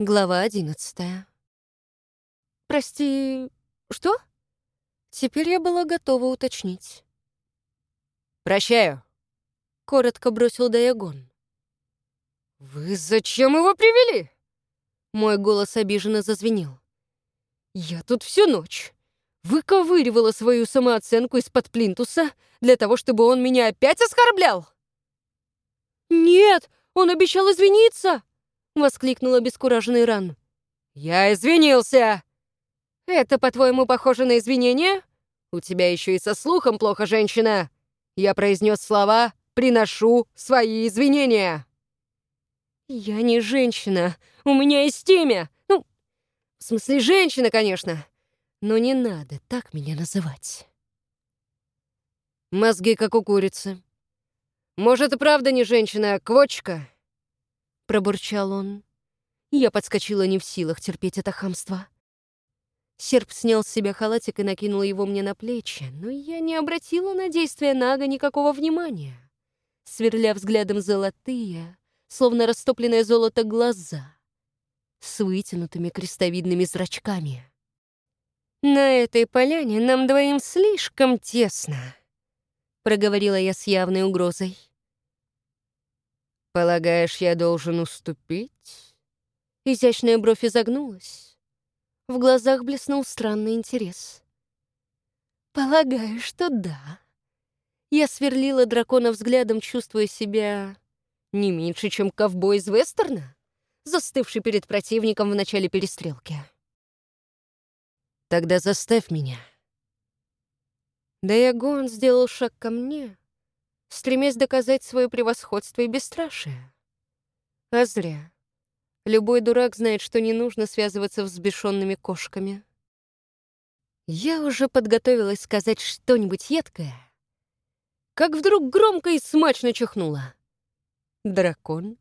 Глава одиннадцатая. «Прости, что?» Теперь я была готова уточнить. «Прощаю», — коротко бросил Даягон. «Вы зачем его привели?» Мой голос обиженно зазвенел. «Я тут всю ночь выковыривала свою самооценку из-под плинтуса для того, чтобы он меня опять оскорблял?» «Нет, он обещал извиниться!» — воскликнул обескураженный Ран. «Я извинился!» «Это, по-твоему, похоже на извинение? У тебя еще и со слухом плохо, женщина!» Я произнес слова «приношу свои извинения». «Я не женщина. У меня есть имя. Ну, в смысле, женщина, конечно. Но не надо так меня называть». Мозги, как у курицы. Может, и правда не женщина, а квочка? — пробурчал он. Я подскочила не в силах терпеть это хамство. Серп снял с себя халатик и накинул его мне на плечи, но я не обратила на действия Нага никакого внимания, сверля взглядом золотые, словно растопленное золото глаза, с вытянутыми крестовидными зрачками. «На этой поляне нам двоим слишком тесно», — проговорила я с явной угрозой. «Полагаешь, я должен уступить?» Изящная бровь изогнулась. В глазах блеснул странный интерес. «Полагаю, что да». Я сверлила дракона взглядом, чувствуя себя не меньше, чем ковбой из вестерна, застывший перед противником в начале перестрелки. «Тогда заставь меня». Даягон сделал шаг ко мне, стремясь доказать свое превосходство и бесстрашие. А зря. Любой дурак знает, что не нужно связываться с взбешенными кошками. Я уже подготовилась сказать что-нибудь едкое, как вдруг громко и смачно чихнула. Дракон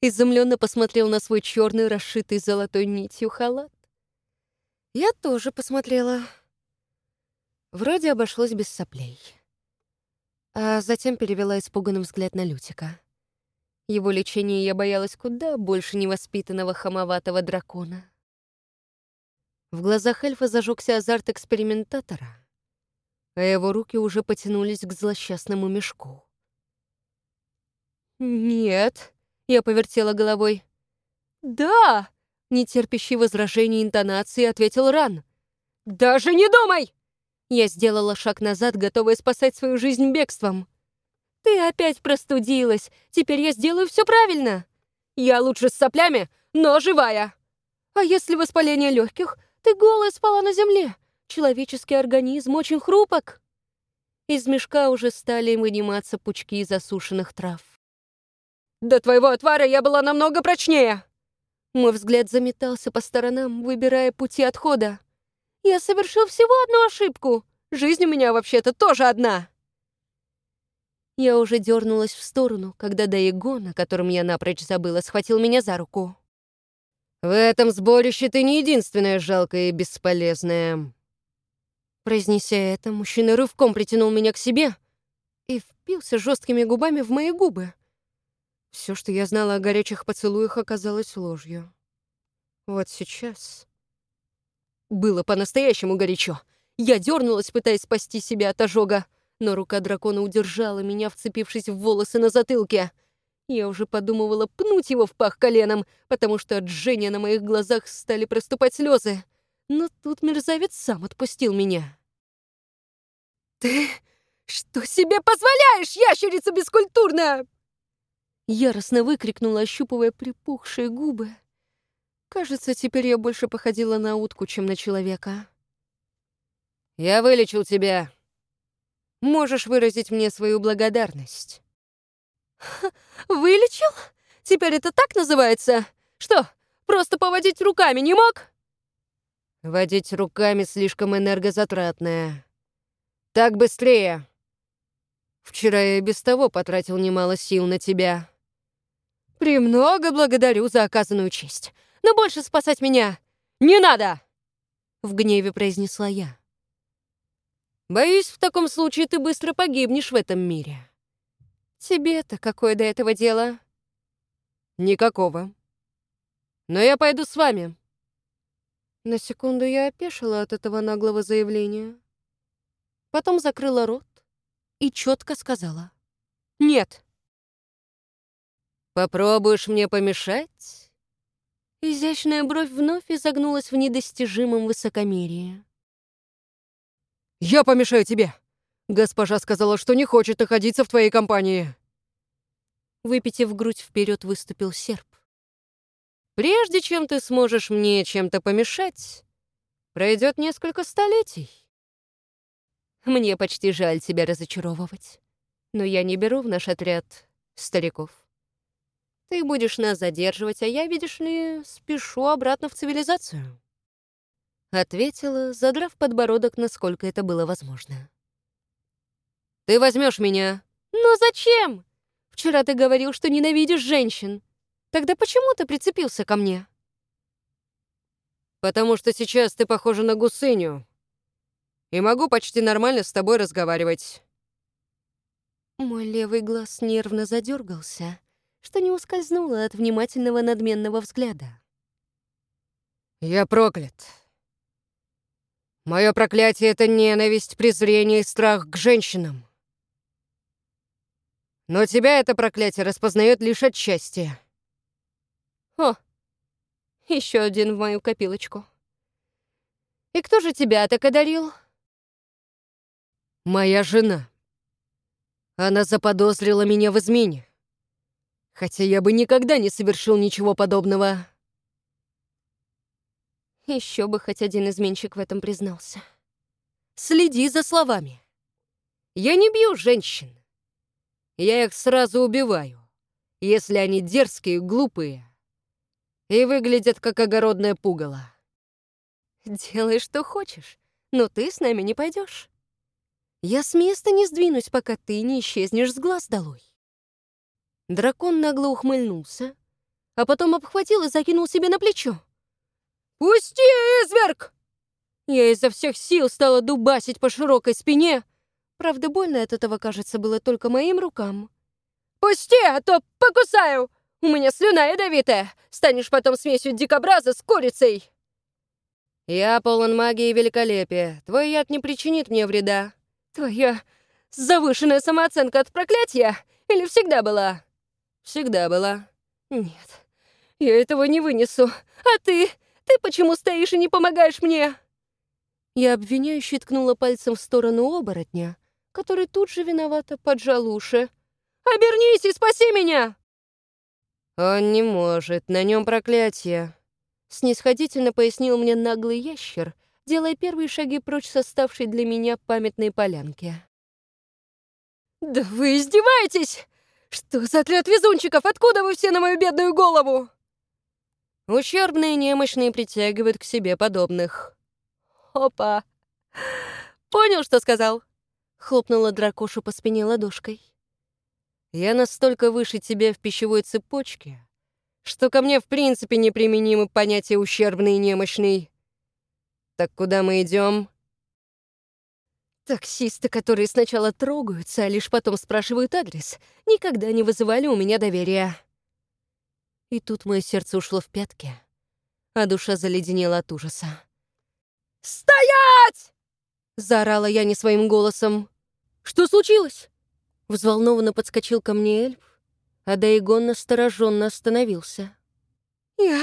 изумленно посмотрел на свой черный, расшитый золотой нитью халат. Я тоже посмотрела. Вроде обошлось без соплей а затем перевела испуганный взгляд на Лютика. Его лечение я боялась куда больше невоспитанного хамоватого дракона. В глазах эльфа зажегся азарт экспериментатора, а его руки уже потянулись к злосчастному мешку. «Нет», — я повертела головой. «Да!» — нетерпящий возражений интонации ответил Ран. «Даже не думай!» Я сделала шаг назад, готовая спасать свою жизнь бегством. «Ты опять простудилась. Теперь я сделаю все правильно. Я лучше с соплями, но живая. А если воспаление легких, ты голая спала на земле. Человеческий организм очень хрупок». Из мешка уже стали выниматься пучки засушенных трав. «До твоего отвара я была намного прочнее!» Мой взгляд заметался по сторонам, выбирая пути отхода. Я совершил всего одну ошибку. Жизнь у меня вообще-то тоже одна. Я уже дернулась в сторону, когда Даегон, о котором я напрочь забыла, схватил меня за руку. «В этом сборище ты не единственная жалкая и бесполезная». Произнеся это, мужчина рывком притянул меня к себе и впился жесткими губами в мои губы. Все, что я знала о горячих поцелуях, оказалось ложью. Вот сейчас было по-настоящему горячо. Я дернулась, пытаясь спасти себя от ожога, но рука дракона удержала меня, вцепившись в волосы на затылке. Я уже подумывала пнуть его в пах коленом, потому что от жжения на моих глазах стали проступать слезы. Но тут мерзавец сам отпустил меня. «Ты что себе позволяешь, ящерица бескультурная?» Яростно выкрикнула, ощупывая припухшие губы. Кажется, теперь я больше походила на утку, чем на человека. «Я вылечил тебя. Можешь выразить мне свою благодарность». «Вылечил? Теперь это так называется? Что, просто поводить руками не мог?» «Водить руками слишком энергозатратное. Так быстрее. Вчера я и без того потратил немало сил на тебя». «Премного благодарю за оказанную честь но больше спасать меня не надо!» В гневе произнесла я. «Боюсь, в таком случае ты быстро погибнешь в этом мире. Тебе-то какое до этого дело?» «Никакого. Но я пойду с вами. На секунду я опешила от этого наглого заявления. Потом закрыла рот и четко сказала «Нет». «Попробуешь мне помешать?» Изящная бровь вновь изогнулась в недостижимом высокомерии. «Я помешаю тебе! Госпожа сказала, что не хочет находиться в твоей компании!» Выпитив грудь вперед, выступил серп. «Прежде чем ты сможешь мне чем-то помешать, пройдет несколько столетий». Мне почти жаль тебя разочаровывать, но я не беру в наш отряд стариков. Ты будешь нас задерживать, а я, видишь ли, спешу обратно в цивилизацию. Ответила, задрав подбородок, насколько это было возможно. Ты возьмешь меня. Но зачем? Вчера ты говорил, что ненавидишь женщин. Тогда почему ты прицепился ко мне? Потому что сейчас ты похожа на гусыню. И могу почти нормально с тобой разговаривать. Мой левый глаз нервно задергался, что не ускользнуло от внимательного надменного взгляда. «Я проклят. Мое проклятие — это ненависть, презрение и страх к женщинам. Но тебя это проклятие распознает лишь отчасти». «О, еще один в мою копилочку. И кто же тебя так одарил?» «Моя жена. Она заподозрила меня в измене хотя я бы никогда не совершил ничего подобного. Еще бы хоть один изменщик в этом признался. Следи за словами. Я не бью женщин. Я их сразу убиваю, если они дерзкие, глупые и выглядят как огородное пугало. Делай, что хочешь, но ты с нами не пойдешь. Я с места не сдвинусь, пока ты не исчезнешь с глаз долой. Дракон нагло ухмыльнулся, а потом обхватил и закинул себе на плечо. «Пусти, изверг!» Я изо всех сил стала дубасить по широкой спине. Правда, больно от этого, кажется, было только моим рукам. «Пусти, а то покусаю! У меня слюна ядовитая! Станешь потом смесью дикобраза с курицей!» «Я полон магии и великолепия. Твой яд не причинит мне вреда». «Твоя завышенная самооценка от проклятия или всегда была?» Всегда была. Нет, я этого не вынесу. А ты? Ты почему стоишь и не помогаешь мне? Я обвиняюще ткнула пальцем в сторону оборотня, который тут же виновато поджал уши. «Обернись и спаси меня!» «Он не может, на нем проклятие», — снисходительно пояснил мне наглый ящер, делая первые шаги прочь с оставшей для меня памятной полянки. «Да вы издеваетесь! «Что за отряд везунчиков? Откуда вы все на мою бедную голову?» Ущербные немощные притягивают к себе подобных. «Опа! Понял, что сказал?» Хлопнула дракошу по спине ладошкой. «Я настолько выше тебя в пищевой цепочке, что ко мне в принципе неприменимы понятия ущербный и немощный. Так куда мы идем? Таксисты, которые сначала трогаются, а лишь потом спрашивают адрес, никогда не вызывали у меня доверия. И тут мое сердце ушло в пятки, а душа заледенела от ужаса. «Стоять!» — заорала я не своим голосом. «Что случилось?» Взволнованно подскочил ко мне эльф, а Дайгон настороженно остановился. «Я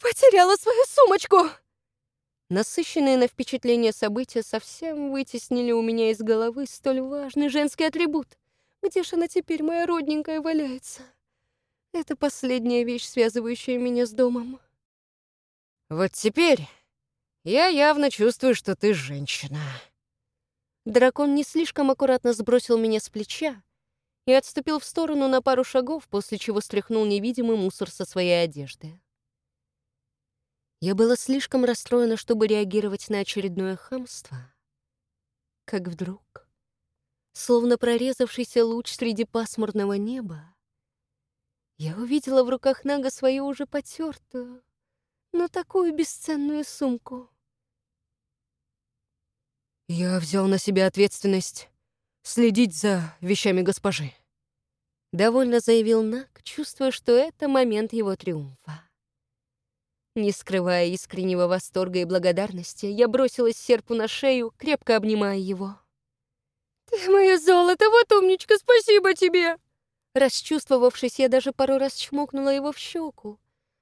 потеряла свою сумочку!» Насыщенные на впечатление события совсем вытеснили у меня из головы столь важный женский атрибут. Где же она теперь, моя родненькая, валяется? Это последняя вещь, связывающая меня с домом. Вот теперь я явно чувствую, что ты женщина. Дракон не слишком аккуратно сбросил меня с плеча и отступил в сторону на пару шагов, после чего стряхнул невидимый мусор со своей одежды. Я была слишком расстроена, чтобы реагировать на очередное хамство. Как вдруг, словно прорезавшийся луч среди пасмурного неба, я увидела в руках Нага свою уже потертую, но такую бесценную сумку. «Я взял на себя ответственность следить за вещами госпожи», — довольно заявил Наг, чувствуя, что это момент его триумфа. Не скрывая искреннего восторга и благодарности, я бросилась серпу на шею, крепко обнимая его. «Ты мое золото, вот умничка, спасибо тебе!» Расчувствовавшись, я даже пару раз чмокнула его в щеку,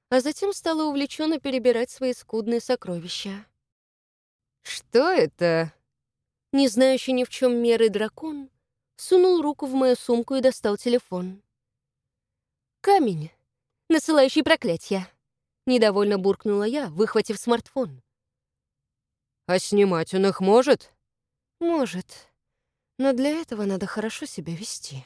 а затем стала увлеченно перебирать свои скудные сокровища. «Что это?» Не знающий ни в чем меры дракон сунул руку в мою сумку и достал телефон. «Камень, насылающий проклятия!» Недовольно буркнула я, выхватив смартфон. «А снимать он их может?» «Может. Но для этого надо хорошо себя вести».